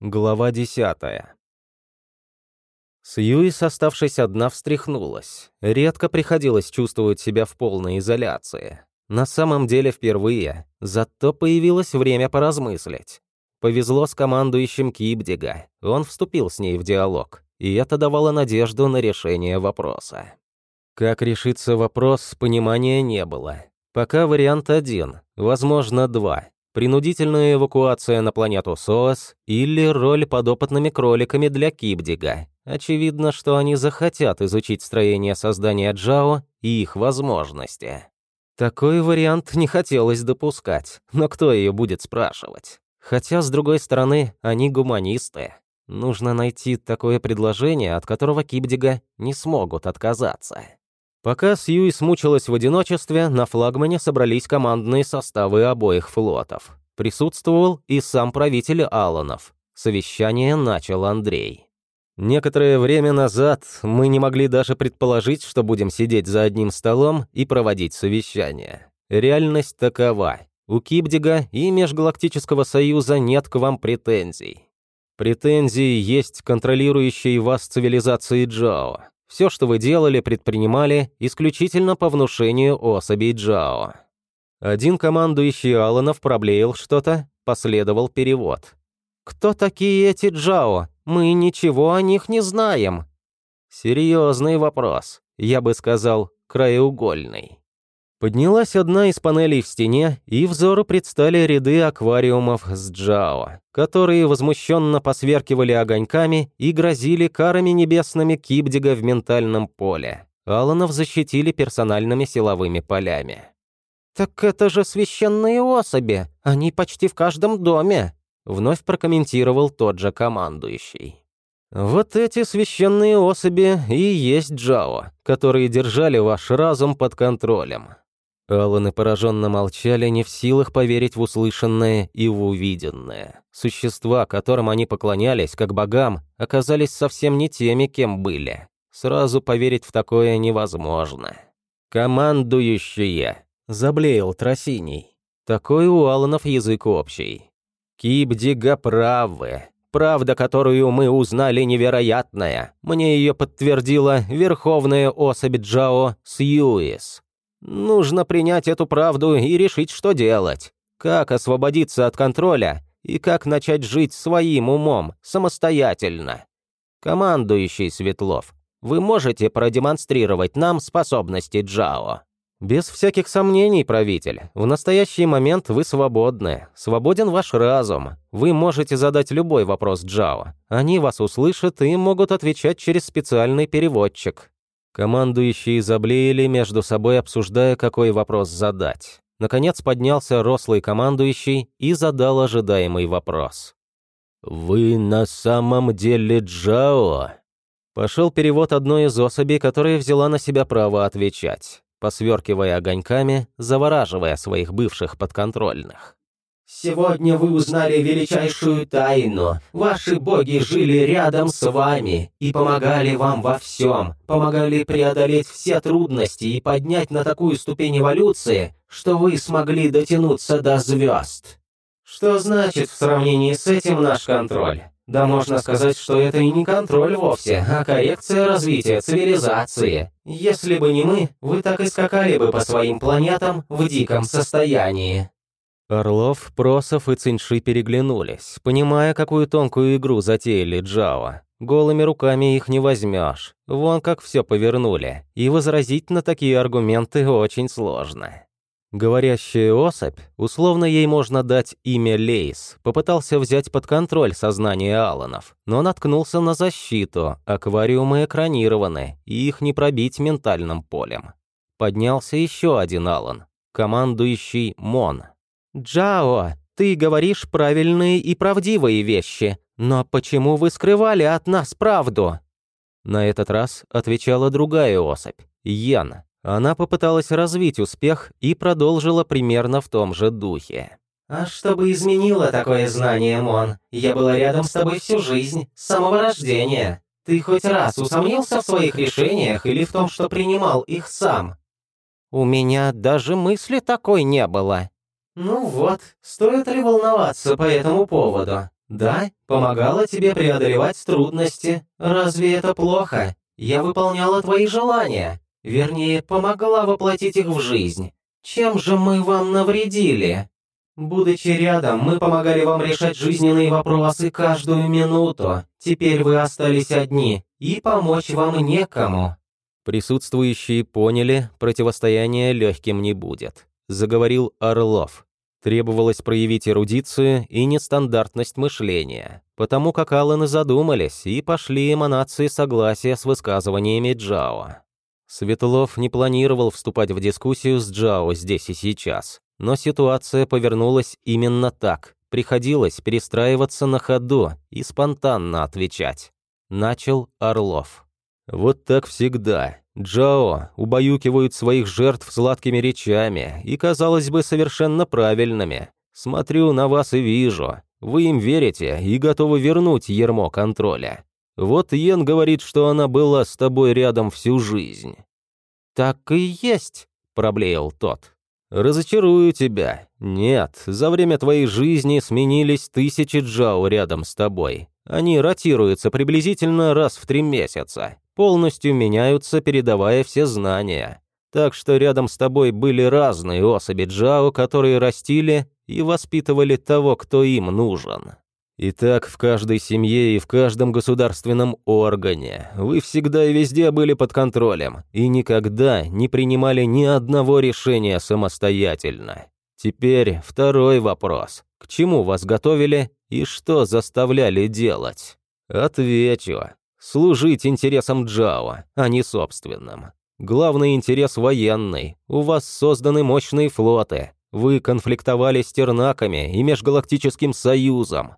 Глава 10. Сьюис, оставшись одна, встряхнулась. Редко приходилось чувствовать себя в полной изоляции. На самом деле впервые, зато появилось время поразмыслить. Повезло с командующим Кибдига, он вступил с ней в диалог, и это давало надежду на решение вопроса. Как решится вопрос, понимания не было. Пока вариант один, возможно, два принудительная эвакуация на планету СОАС или роль подопытными кроликами для Кибдига. Очевидно, что они захотят изучить строение создания Джао и их возможности. Такой вариант не хотелось допускать, но кто ее будет спрашивать? Хотя, с другой стороны, они гуманисты. Нужно найти такое предложение, от которого Кибдига не смогут отказаться. Пока Сьюи смучилась в одиночестве, на флагмане собрались командные составы обоих флотов. Присутствовал и сам правитель Алланов. Совещание начал Андрей. Некоторое время назад мы не могли даже предположить, что будем сидеть за одним столом и проводить совещание. Реальность такова. У Кибдига и Межгалактического Союза нет к вам претензий. Претензии есть контролирующие вас цивилизации Джао. Все, что вы делали, предпринимали, исключительно по внушению особей Джао. Один командующий Аланов проблеял что-то, последовал перевод. «Кто такие эти Джао? Мы ничего о них не знаем». Серьезный вопрос, я бы сказал, краеугольный. Поднялась одна из панелей в стене, и взору предстали ряды аквариумов с Джао, которые возмущенно посверкивали огоньками и грозили карами небесными Кибдига в ментальном поле. Аланов защитили персональными силовыми полями. «Так это же священные особи! Они почти в каждом доме!» Вновь прокомментировал тот же командующий. Вот эти священные особи и есть Джао, которые держали ваш разум под контролем. Алланы пораженно молчали, не в силах поверить в услышанное и в увиденное. Существа, которым они поклонялись, как богам, оказались совсем не теми, кем были. Сразу поверить в такое невозможно. «Командующие!» — заблеял Тросиний. Такой у Алланов язык общий. «Кибдига правы. Правда, которую мы узнали, невероятная. Мне ее подтвердила верховная особь Джао Сьюис. Нужно принять эту правду и решить, что делать. Как освободиться от контроля и как начать жить своим умом, самостоятельно. Командующий Светлов, вы можете продемонстрировать нам способности Джао? Без всяких сомнений, правитель. В настоящий момент вы свободны. Свободен ваш разум. Вы можете задать любой вопрос Джао. Они вас услышат и могут отвечать через специальный переводчик. Командующие заблеяли между собой, обсуждая, какой вопрос задать. Наконец поднялся рослый командующий и задал ожидаемый вопрос. «Вы на самом деле Джао?» Пошел перевод одной из особей, которая взяла на себя право отвечать, посверкивая огоньками, завораживая своих бывших подконтрольных. Сегодня вы узнали величайшую тайну. Ваши боги жили рядом с вами и помогали вам во всем, помогали преодолеть все трудности и поднять на такую ступень эволюции, что вы смогли дотянуться до звезд. Что значит в сравнении с этим наш контроль? Да можно сказать, что это и не контроль вовсе, а коррекция развития цивилизации. Если бы не мы, вы так и скакали бы по своим планетам в диком состоянии. Орлов, Просов и Циньши переглянулись, понимая, какую тонкую игру затеяли Джао. Голыми руками их не возьмешь. Вон как все повернули. И возразить на такие аргументы очень сложно. Говорящая особь, условно ей можно дать имя Лейс, попытался взять под контроль сознание Аланов, но наткнулся на защиту, аквариумы экранированы, и их не пробить ментальным полем. Поднялся еще один Алан, командующий Мон. «Джао, ты говоришь правильные и правдивые вещи, но почему вы скрывали от нас правду?» На этот раз отвечала другая особь, Йен. Она попыталась развить успех и продолжила примерно в том же духе. «А что бы изменило такое знание, Мон? Я была рядом с тобой всю жизнь, с самого рождения. Ты хоть раз усомнился в своих решениях или в том, что принимал их сам?» «У меня даже мысли такой не было», ну вот, стоит ли волноваться по этому поводу? Да, помогала тебе преодолевать трудности. Разве это плохо? Я выполняла твои желания. Вернее, помогла воплотить их в жизнь. Чем же мы вам навредили? Будучи рядом, мы помогали вам решать жизненные вопросы каждую минуту. Теперь вы остались одни, и помочь вам некому». Присутствующие поняли, противостояние легким не будет. Заговорил Орлов. Требовалось проявить эрудицию и нестандартность мышления, потому как Алланы задумались и пошли эманации согласия с высказываниями Джао. Светлов не планировал вступать в дискуссию с Джао здесь и сейчас, но ситуация повернулась именно так. Приходилось перестраиваться на ходу и спонтанно отвечать. Начал Орлов. Вот так всегда. Джао убаюкивают своих жертв сладкими речами и, казалось бы, совершенно правильными. Смотрю на вас и вижу. Вы им верите и готовы вернуть ермо контроля. Вот Йен говорит, что она была с тобой рядом всю жизнь». «Так и есть», — проблеял тот. «Разочарую тебя. Нет, за время твоей жизни сменились тысячи Джао рядом с тобой. Они ротируются приблизительно раз в три месяца полностью меняются, передавая все знания. Так что рядом с тобой были разные особи Джао, которые растили и воспитывали того, кто им нужен. И так в каждой семье и в каждом государственном органе. Вы всегда и везде были под контролем и никогда не принимали ни одного решения самостоятельно. Теперь второй вопрос. К чему вас готовили и что заставляли делать? Отвечу. Служить интересам Джао, а не собственным. Главный интерес военный. У вас созданы мощные флоты. Вы конфликтовали с Тернаками и Межгалактическим Союзом.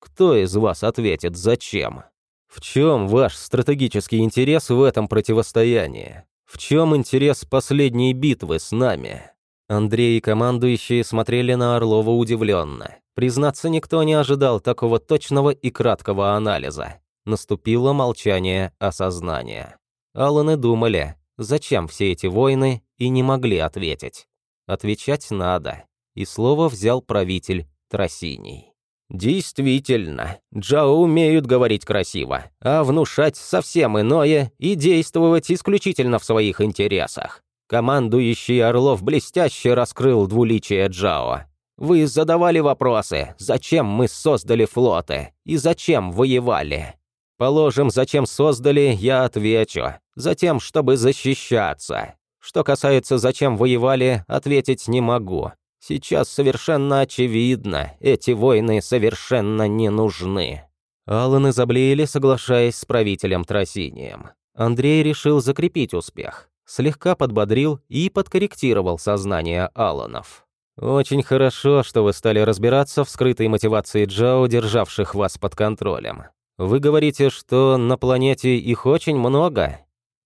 Кто из вас ответит, зачем? В чем ваш стратегический интерес в этом противостоянии? В чем интерес последней битвы с нами? Андрей и командующие смотрели на Орлова удивленно. Признаться, никто не ожидал такого точного и краткого анализа. Наступило молчание осознания. Алланы думали, зачем все эти войны, и не могли ответить. Отвечать надо. И слово взял правитель Тросиний. Действительно, Джао умеют говорить красиво, а внушать совсем иное и действовать исключительно в своих интересах. Командующий Орлов блестяще раскрыл двуличие Джао. Вы задавали вопросы, зачем мы создали флоты и зачем воевали. Положим, зачем создали, я отвечу. Затем, чтобы защищаться. Что касается, зачем воевали, ответить не могу. Сейчас совершенно очевидно, эти войны совершенно не нужны». Алланы заблеяли, соглашаясь с правителем Тросинием. Андрей решил закрепить успех. Слегка подбодрил и подкорректировал сознание Алланов. «Очень хорошо, что вы стали разбираться в скрытой мотивации Джао, державших вас под контролем. Вы говорите, что на планете их очень много?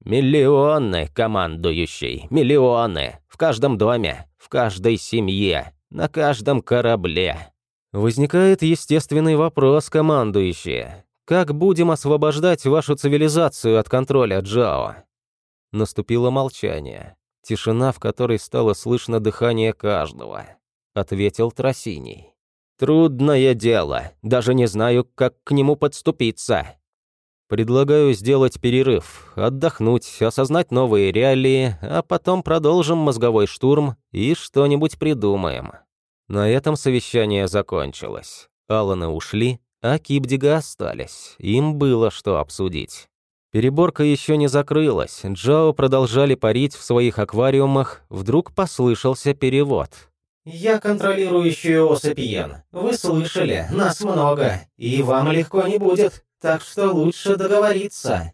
Миллионы, командующий, миллионы. В каждом доме, в каждой семье, на каждом корабле. Возникает естественный вопрос, командующие. Как будем освобождать вашу цивилизацию от контроля Джао? Наступило молчание. Тишина, в которой стало слышно дыхание каждого. Ответил Тросиний. Трудное дело. Даже не знаю, как к нему подступиться. Предлагаю сделать перерыв, отдохнуть, осознать новые реалии, а потом продолжим мозговой штурм и что-нибудь придумаем. На этом совещание закончилось. Аланы ушли, а Кипдига остались. Им было что обсудить. Переборка еще не закрылась. Джао продолжали парить в своих аквариумах. Вдруг послышался перевод. «Я контролирующую особь Йен. Вы слышали, нас много, и вам легко не будет, так что лучше договориться».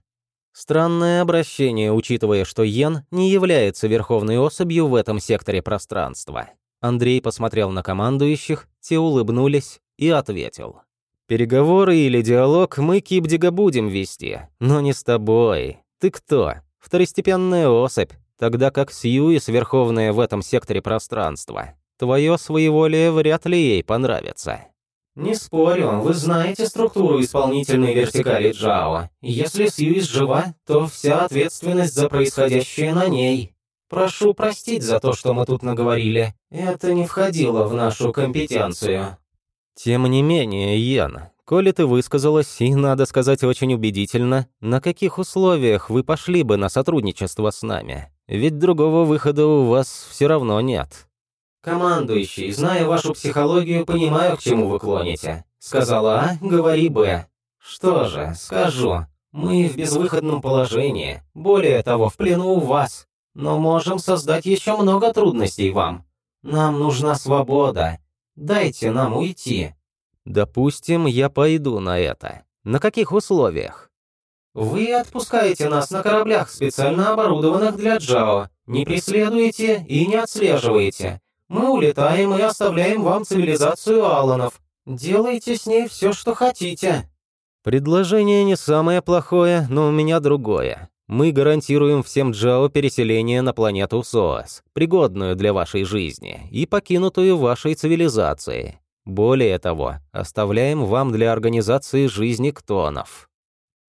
Странное обращение, учитывая, что Йен не является верховной особью в этом секторе пространства. Андрей посмотрел на командующих, те улыбнулись и ответил. «Переговоры или диалог мы, Кипдига, будем вести, но не с тобой. Ты кто? Второстепенная особь, тогда как Сьюис верховная в этом секторе пространства. Твое своеволие вряд ли ей понравится». «Не спорю, вы знаете структуру исполнительной вертикали Джао. Если Сьюис жива, то вся ответственность за происходящее на ней. Прошу простить за то, что мы тут наговорили. Это не входило в нашу компетенцию». «Тем не менее, Ян, Коли ты высказалась, и, надо сказать, очень убедительно, на каких условиях вы пошли бы на сотрудничество с нами? Ведь другого выхода у вас все равно нет». «Командующий, зная вашу психологию, понимаю, к чему вы клоните. Сказала А, говори Б. Что же, скажу. Мы в безвыходном положении. Более того, в плену у вас. Но можем создать еще много трудностей вам. Нам нужна свобода. Дайте нам уйти. Допустим, я пойду на это. На каких условиях? Вы отпускаете нас на кораблях, специально оборудованных для Джао. Не преследуете и не отслеживаете. Мы улетаем и оставляем вам цивилизацию Алланов. Делайте с ней все, что хотите». «Предложение не самое плохое, но у меня другое. Мы гарантируем всем Джао переселение на планету Соас, пригодную для вашей жизни и покинутую вашей цивилизацией. Более того, оставляем вам для организации жизни ктонов».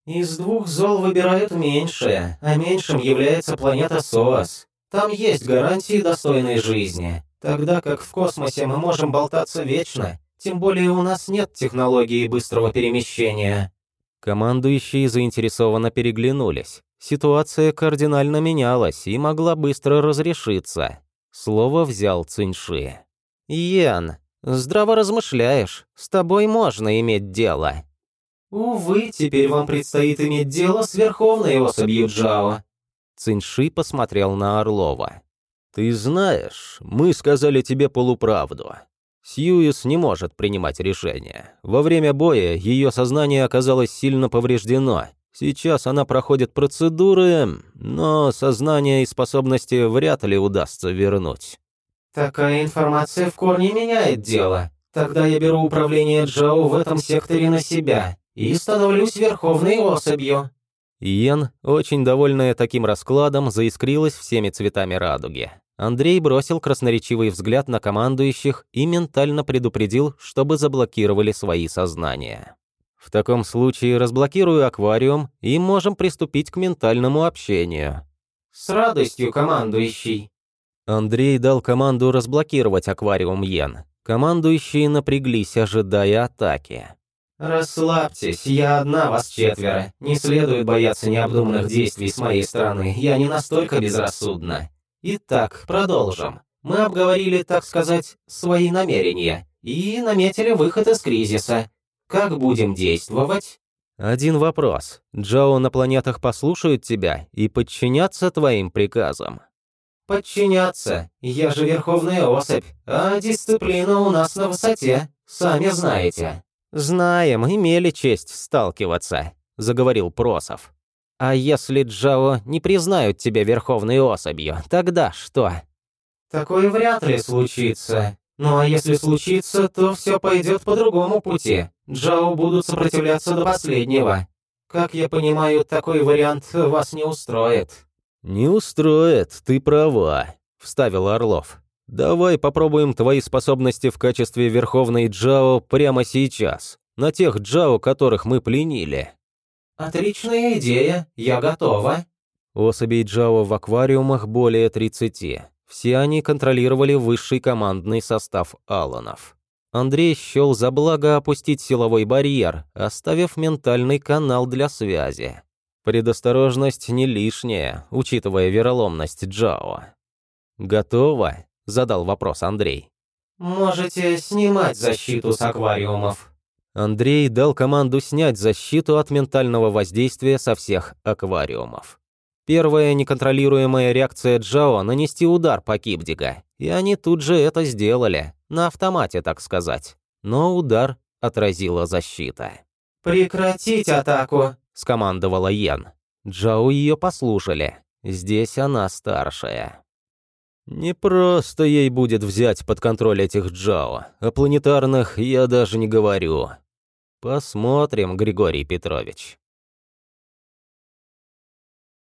«Из двух зол выбирают меньшее, а меньшим является планета Соас. Там есть гарантии достойной жизни. Тогда как в космосе мы можем болтаться вечно, тем более у нас нет технологии быстрого перемещения». Командующие заинтересованно переглянулись. Ситуация кардинально менялась и могла быстро разрешиться. Слово взял Циньши. «Йен, здраво размышляешь. С тобой можно иметь дело». «Увы, теперь вам предстоит иметь дело с Верховной особью Джао». Циньши посмотрел на Орлова. «Ты знаешь, мы сказали тебе полуправду. Сьюис не может принимать решения. Во время боя ее сознание оказалось сильно повреждено. Сейчас она проходит процедуры, но сознание и способности вряд ли удастся вернуть». «Такая информация в корне меняет дело. Тогда я беру управление Джоу в этом секторе на себя и становлюсь верховной особью». Йен, очень довольная таким раскладом, заискрилась всеми цветами радуги. Андрей бросил красноречивый взгляд на командующих и ментально предупредил, чтобы заблокировали свои сознания. В таком случае разблокирую аквариум и можем приступить к ментальному общению. С радостью, командующий. Андрей дал команду разблокировать аквариум Йен. Командующие напряглись, ожидая атаки. «Расслабьтесь, я одна, вас четверо. Не следует бояться необдуманных действий с моей стороны, я не настолько безрассудна. Итак, продолжим. Мы обговорили, так сказать, свои намерения и наметили выход из кризиса. Как будем действовать?» «Один вопрос. Джао на планетах послушают тебя и подчинятся твоим приказам?» «Подчиняться. Я же верховная особь, а дисциплина у нас на высоте, сами знаете». «Знаем, имели честь сталкиваться», — заговорил Просов. «А если Джао не признают тебя верховной особью, тогда что?» «Такое вряд ли случится. Ну а если случится, то все пойдет по другому пути. Джао будут сопротивляться до последнего. Как я понимаю, такой вариант вас не устроит». «Не устроит, ты права», — вставил Орлов. Давай попробуем твои способности в качестве Верховной Джао прямо сейчас, на тех Джао, которых мы пленили». «Отличная идея, я готова». Особей Джао в аквариумах более 30. Все они контролировали высший командный состав Алланов. Андрей счел за благо опустить силовой барьер, оставив ментальный канал для связи. Предосторожность не лишняя, учитывая вероломность Джао. «Готово?» — задал вопрос Андрей. «Можете снимать защиту с аквариумов». Андрей дал команду снять защиту от ментального воздействия со всех аквариумов. Первая неконтролируемая реакция Джао — нанести удар по Кипдига, и они тут же это сделали, на автомате, так сказать. Но удар отразила защита. «Прекратить атаку!» — скомандовала Йен. Джао ее послушали. Здесь она старшая. Не просто ей будет взять под контроль этих Джао, о планетарных я даже не говорю. Посмотрим, Григорий Петрович.